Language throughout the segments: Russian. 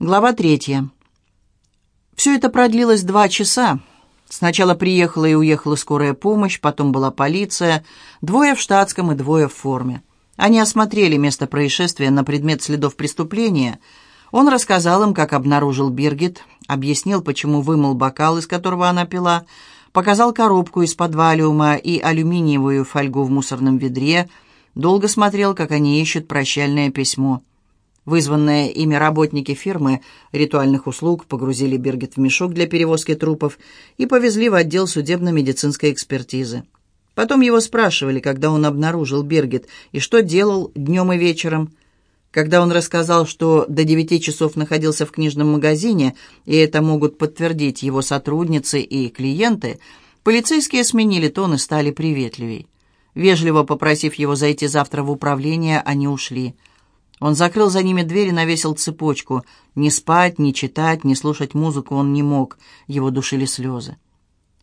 Глава третья. Все это продлилось два часа. Сначала приехала и уехала скорая помощь, потом была полиция, двое в штатском и двое в форме. Они осмотрели место происшествия на предмет следов преступления. Он рассказал им, как обнаружил Биргит, объяснил, почему вымыл бокал, из которого она пила, показал коробку из-под валиума и алюминиевую фольгу в мусорном ведре, долго смотрел, как они ищут прощальное письмо. Вызванные ими работники фирмы ритуальных услуг погрузили Бергет в мешок для перевозки трупов и повезли в отдел судебно-медицинской экспертизы. Потом его спрашивали, когда он обнаружил Бергет и что делал днем и вечером. Когда он рассказал, что до девяти часов находился в книжном магазине, и это могут подтвердить его сотрудницы и клиенты, полицейские сменили тон и стали приветливей. Вежливо попросив его зайти завтра в управление, они ушли – он закрыл за ними дверь и навесил цепочку. Не спать, не читать, не слушать музыку он не мог. Его душили слезы.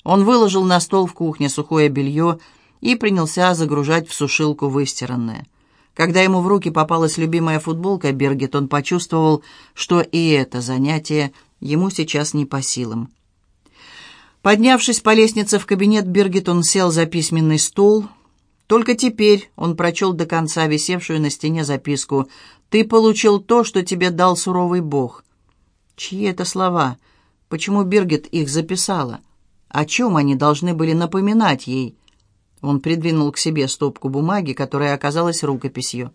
Он выложил на стол в кухне сухое белье и принялся загружать в сушилку выстиранное. Когда ему в руки попалась любимая футболка Бергет, он почувствовал, что и это занятие ему сейчас не по силам. Поднявшись по лестнице в кабинет, Бергет он сел за письменный стол, только теперь он прочел до конца висевшую на стене записку «Ты получил то, что тебе дал суровый бог». Чьи это слова? Почему Биргит их записала? О чем они должны были напоминать ей? Он придвинул к себе стопку бумаги, которая оказалась рукописью.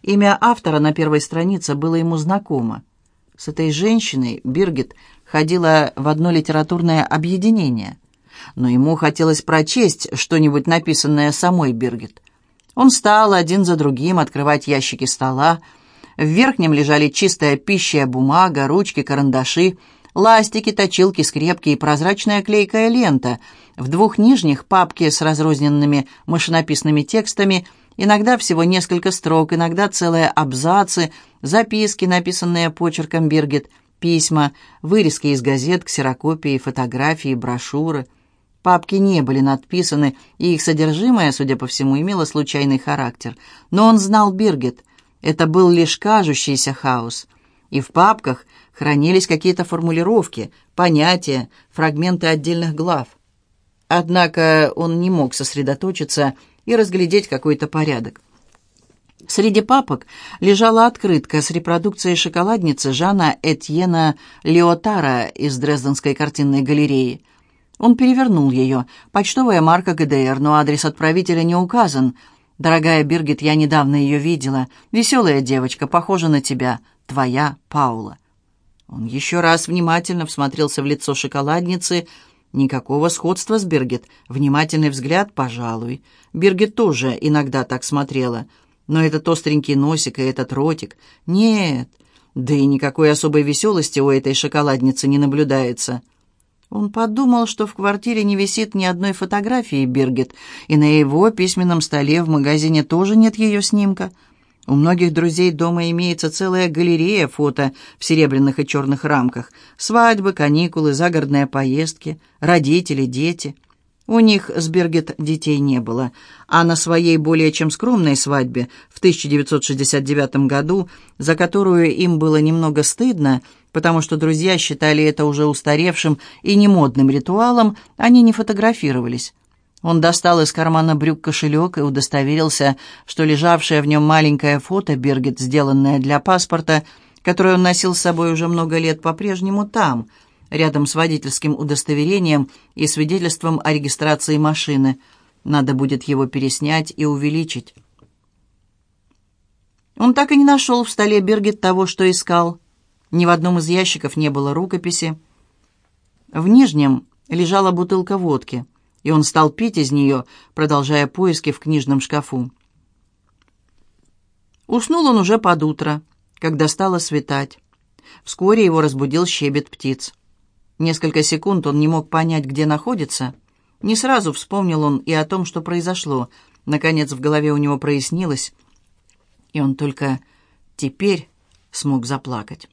Имя автора на первой странице было ему знакомо. С этой женщиной Биргит ходила в одно литературное объединение но ему хотелось прочесть что-нибудь написанное самой Биргит. Он стал один за другим открывать ящики стола. В верхнем лежали чистая пища, бумага, ручки, карандаши, ластики, точилки, скрепки и прозрачная клейкая лента. В двух нижних папки с разрозненными машинописными текстами, иногда всего несколько строк, иногда целые абзацы, записки, написанные почерком Биргит, письма, вырезки из газет, ксерокопии, фотографии, брошюры — Папки не были надписаны, и их содержимое, судя по всему, имело случайный характер. Но он знал Биргет. Это был лишь кажущийся хаос. И в папках хранились какие-то формулировки, понятия, фрагменты отдельных глав. Однако он не мог сосредоточиться и разглядеть какой-то порядок. Среди папок лежала открытка с репродукцией шоколадницы Жана Этьена Леотара из Дрезденской картинной галереи. Он перевернул ее. Почтовая марка ГДР, но адрес отправителя не указан. «Дорогая Биргит, я недавно ее видела. Веселая девочка, похожа на тебя. Твоя Паула». Он еще раз внимательно всмотрелся в лицо шоколадницы. Никакого сходства с Биргит. Внимательный взгляд, пожалуй. Биргит тоже иногда так смотрела. Но этот остренький носик и этот ротик... Нет, да и никакой особой веселости у этой шоколадницы не наблюдается. Он подумал, что в квартире не висит ни одной фотографии Биргит, и на его письменном столе в магазине тоже нет ее снимка. У многих друзей дома имеется целая галерея фото в серебряных и черных рамках. Свадьбы, каникулы, загородные поездки, родители, дети. У них с Биргит детей не было, а на своей более чем скромной свадьбе в 1969 году, за которую им было немного стыдно, потому что друзья считали это уже устаревшим и немодным ритуалом, они не фотографировались. Он достал из кармана брюк кошелек и удостоверился, что лежавшее в нем маленькое фото Бергет, сделанное для паспорта, которое он носил с собой уже много лет, по-прежнему там, рядом с водительским удостоверением и свидетельством о регистрации машины. Надо будет его переснять и увеличить. Он так и не нашел в столе Бергет того, что искал. Ни в одном из ящиков не было рукописи. В нижнем лежала бутылка водки, и он стал пить из нее, продолжая поиски в книжном шкафу. Уснул он уже под утро, когда стало светать. Вскоре его разбудил щебет птиц. Несколько секунд он не мог понять, где находится. Не сразу вспомнил он и о том, что произошло. Наконец в голове у него прояснилось, и он только теперь смог заплакать.